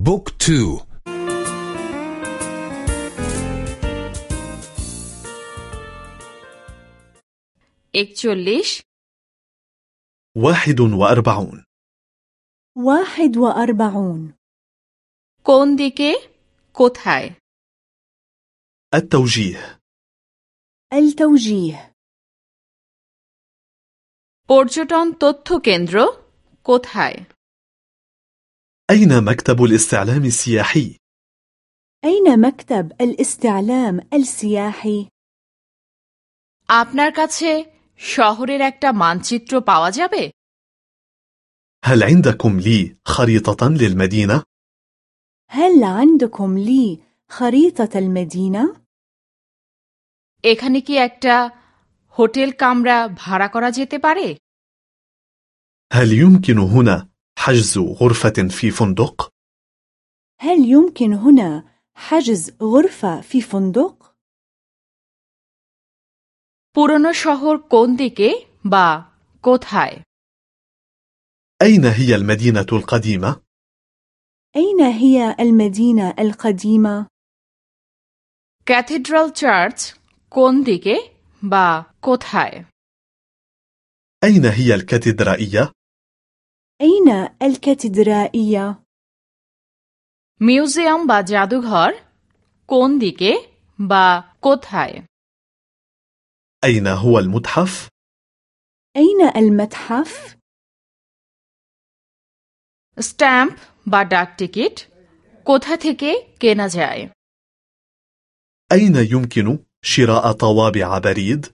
بوك تو একচল্লিশ واحد وأربعون واحد وأربعون কোন দিকে কোথায় التوجيه التوجيه পর্যটন তথ্য কেন্দ্র কোথায় أين مكتب الاستعلام السياحي؟ أين مكتب الاستعلام السياحي؟ আপনার কাছে শহরের একটা মানচিত্র পাওয়া যাবে هل عندكم لي خريطة للمدينة؟ هل عندكم لي خريطة المدينة؟ এখানে কি একটা হোটেল কামরা ভাড়া করা যেতে পারে هل يمكن هنا حجز غرفة في فندق؟ هل يمكن هنا حجز غرفة في فندق؟ পুরনো শহর কোন দিকে বা কোথায় أين هي المدينة القديمة؟ أين هي المدينة القديمة؟ ক্যাথিড্রাল চার্চ কোন দিকে বা কোথায় أين هي الكاتدرائية؟ أين الكاتدرائية؟ মিউজিয়াম বা জাদুঘর কোন দিকে বা কোথায় أين هو المتحف؟ أين المتحف؟ স্ট্যাম্প বা ডাক টিকিট কোথা থেকে কেনা যায় أين يمكن شراء طوابع بريد؟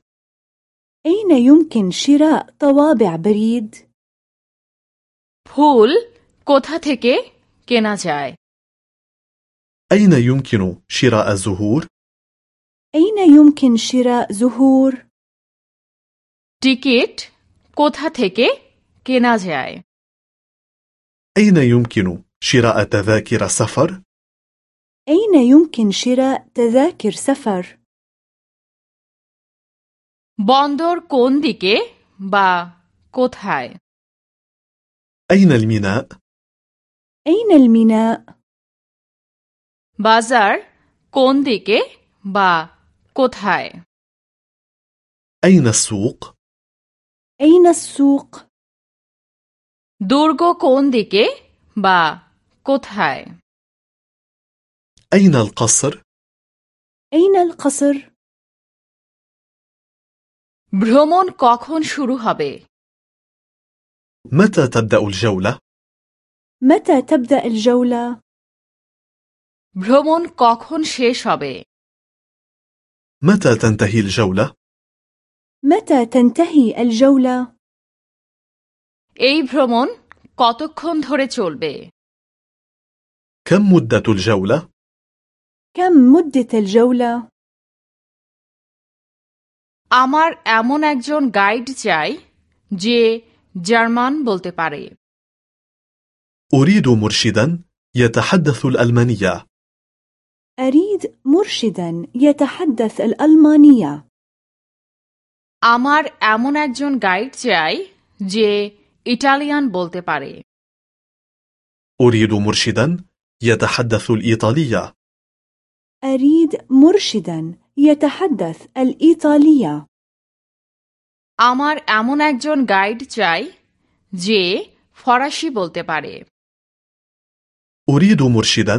أين يمكن شراء طوابع بريد؟ ফুল কোথা থেকে কেনা যায় أين يمكن شراء زهور؟ أين يمكن شراء زهور؟ টিকিট কোথা থেকে কেনা যায় أين يمكن شراء تذاكر سفر؟ أين يمكن شراء تذاكر سفر؟ বন্দর কোন দিকে বা কোথায় أين الميناء؟ أين الميناء؟ বাজার কোন দিকে বা কোথায় أين السوق؟ أين السوق؟ দুর্গ কোন দিকে বা কোথায় أين القصر؟ أين القصر؟ ভ্রমণ কখন শুরু হবে متى تبدأ الجولة؟ متى تبدأ الجولة؟ ভ্রমণ কখন শেষ হবে متى تنتهي الجولة؟ متى تنتهي الجولة؟ এই ভ্রমণ কতক্ষণ ধরে চলবে كم مدة الجولة؟ كم مدة الجولة؟ আমার এমন একজন গাইড চাই যে জার্মান বলতে পারে أريد مرشدا يتحدث الألمانية أريد مرشدا يتحدث الألمانية আমার এমন একজন গাইড চাই যে ইটালিয়ান বলতে পারে أريد مرشدا يتحدث الإيطالية أريد مرشدا يتحدث الإيطالية আমার এমন একজন গাইড চাই যে ফরাসি বলতে পারে أريد مرشدا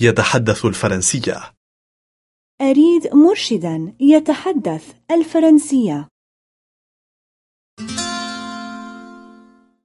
يتحدث الفرنسية أريد مرشدا يتحدث الفرنسية